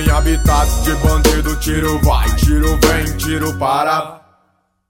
habitat de bandido, tiro vai, tiro vem, tiro para.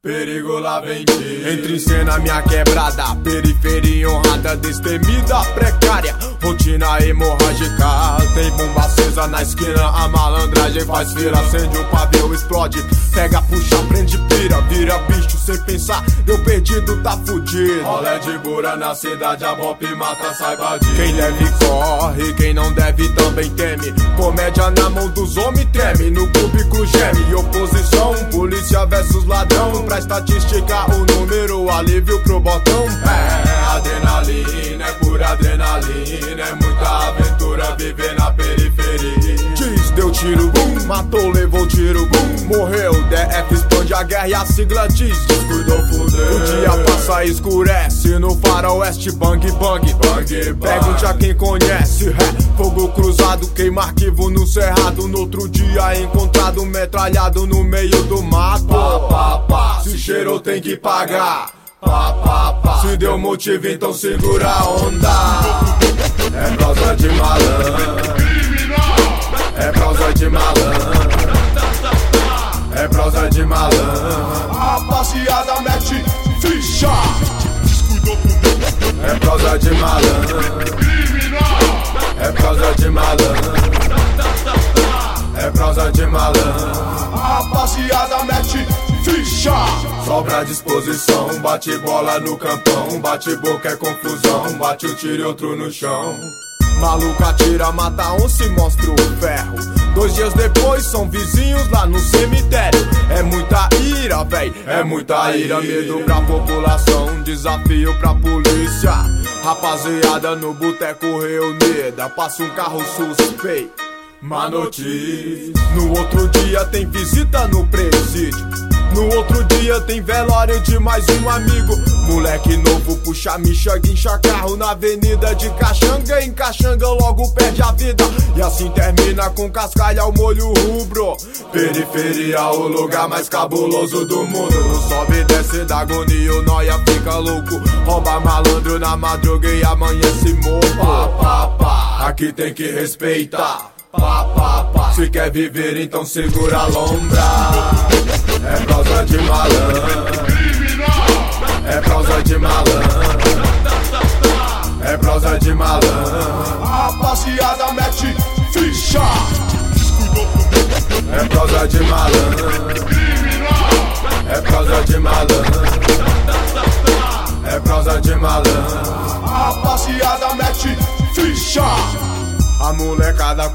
Perigo lá vem tiro. Entre em cena minha quebrada, periferia honrada, destemida, precária, rotina hemorrágica. Tem bomba acesa na esquina, a malandragem faz fila, acende o pavio, explode. Pega, puxa, prende, pira, vira bicho sem pensar. Deu perdido, tá fudido. Olé de bura na cidade, a bop mata, saiba disso. Quem deve corre, quem não deve também teme. Comédia na mão dos homens treme, no cúbico geme. Oposição, polícia versus ladrão. Pra estatística, o número, alívio pro botão. É adrenalina, é pura adrenalina. É muita aventura viver na periferia. Diz, deu tiro, bum, matou, levou tiro, bum, morreu. Expande a e sigla diz: descuidou, fudeu. O dia passa e escurece no faroeste, bang, bang, bang. Pergunte a quem conhece, é, fogo cruzado, queima arquivo no cerrado. No outro dia encontrado, metralhado no meio do mato. Pá, pá, pá, se cheirou tem que pagar. Pá, pá, pá. Se deu motivo, então segura a onda. É prosa de malandro. É prosa de malandro. É prosa de malandro. Rapaziada, mete ficha. É prosa de malandro. É prosa de malandro. É prosa de malandro. Rapaziada, mete ficha. Sobra disposição, bate bola no campão, bate boca é confusão, bate um tiro e outro no chão. Maluco atira, mata um, se mostra o ferro. Dois dias depois são vizinhos lá no cemitério. É muita ira, véi, é muita ira. Medo pra população, desafio pra polícia. Rapaziada no boteco reunida, passa um carro suspeito. Má notícia. No outro dia tem visita no presídio. No outro dia tem velório de mais um amigo. Moleque novo puxa micha, guincha carro na avenida de Caxanga. Em Caxanga logo perde a vida. E assim termina com cascalha ao molho rubro. Periferia, o lugar mais cabuloso do mundo. No sobe e desce da agonia, o noia fica louco. Rouba malandro na madruga e amanhece morto. Pá, pá, pá. Aqui tem que respeitar. Pá, pá, pá. Se quer viver, então segura a lombra. É prosa de malandro. É prosa de malandro. É prosa de malandro. Rapaziada, mete ficha. É prosa de malandro.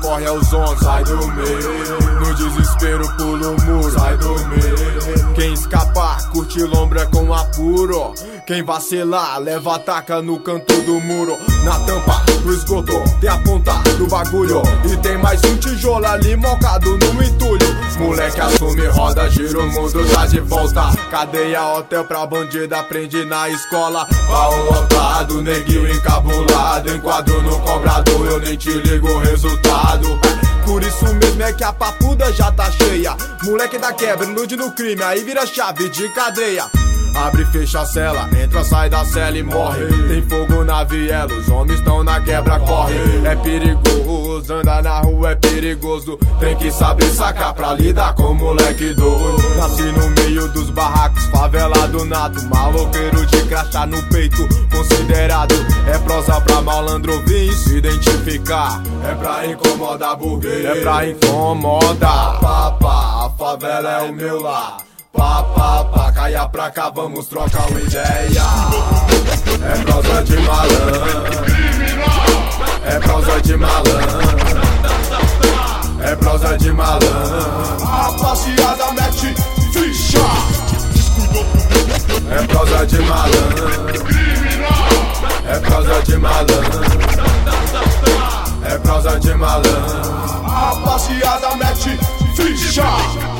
Corre aos onze, sai do meio. No desespero pula o muro, sai do meio. Quem escapar, curte lombra com apuro. Quem vacilar, leva a taca no canto do muro. Na tampa do esgoto, tem a ponta do bagulho. E tem mais um tijolo ali mocado no entulho. Moleque assume, roda, gira o mundo, tá de volta. Cadeia, hotel pra bandida, aprende na escola. Baú lotado, neguinho encabulado. Enquadro no cobrador, eu nem te ligo o resultado. Que a papuda já tá cheia. Moleque da quebra, nude no crime, aí vira chave de cadeia. Abre e fecha a cela, entra, sai da cela e morre. Tem fogo na viela, os homens estão na quebra, corre. É perigoso, andar na rua é perigoso. Tem que saber sacar pra lidar com moleque doido. Nasci no meio dos barracos, nato. Maloqueiro de crachá no peito, considerado. É prosa pra malandro vir se identificar. É pra incomodar burguês, é pra incomodar. Pá, pá, a favela é o meu lar. Pá, pá, caia pra cá, vamos trocar uma ideia. É prosa de malandro. Rapaziada, mete ficha.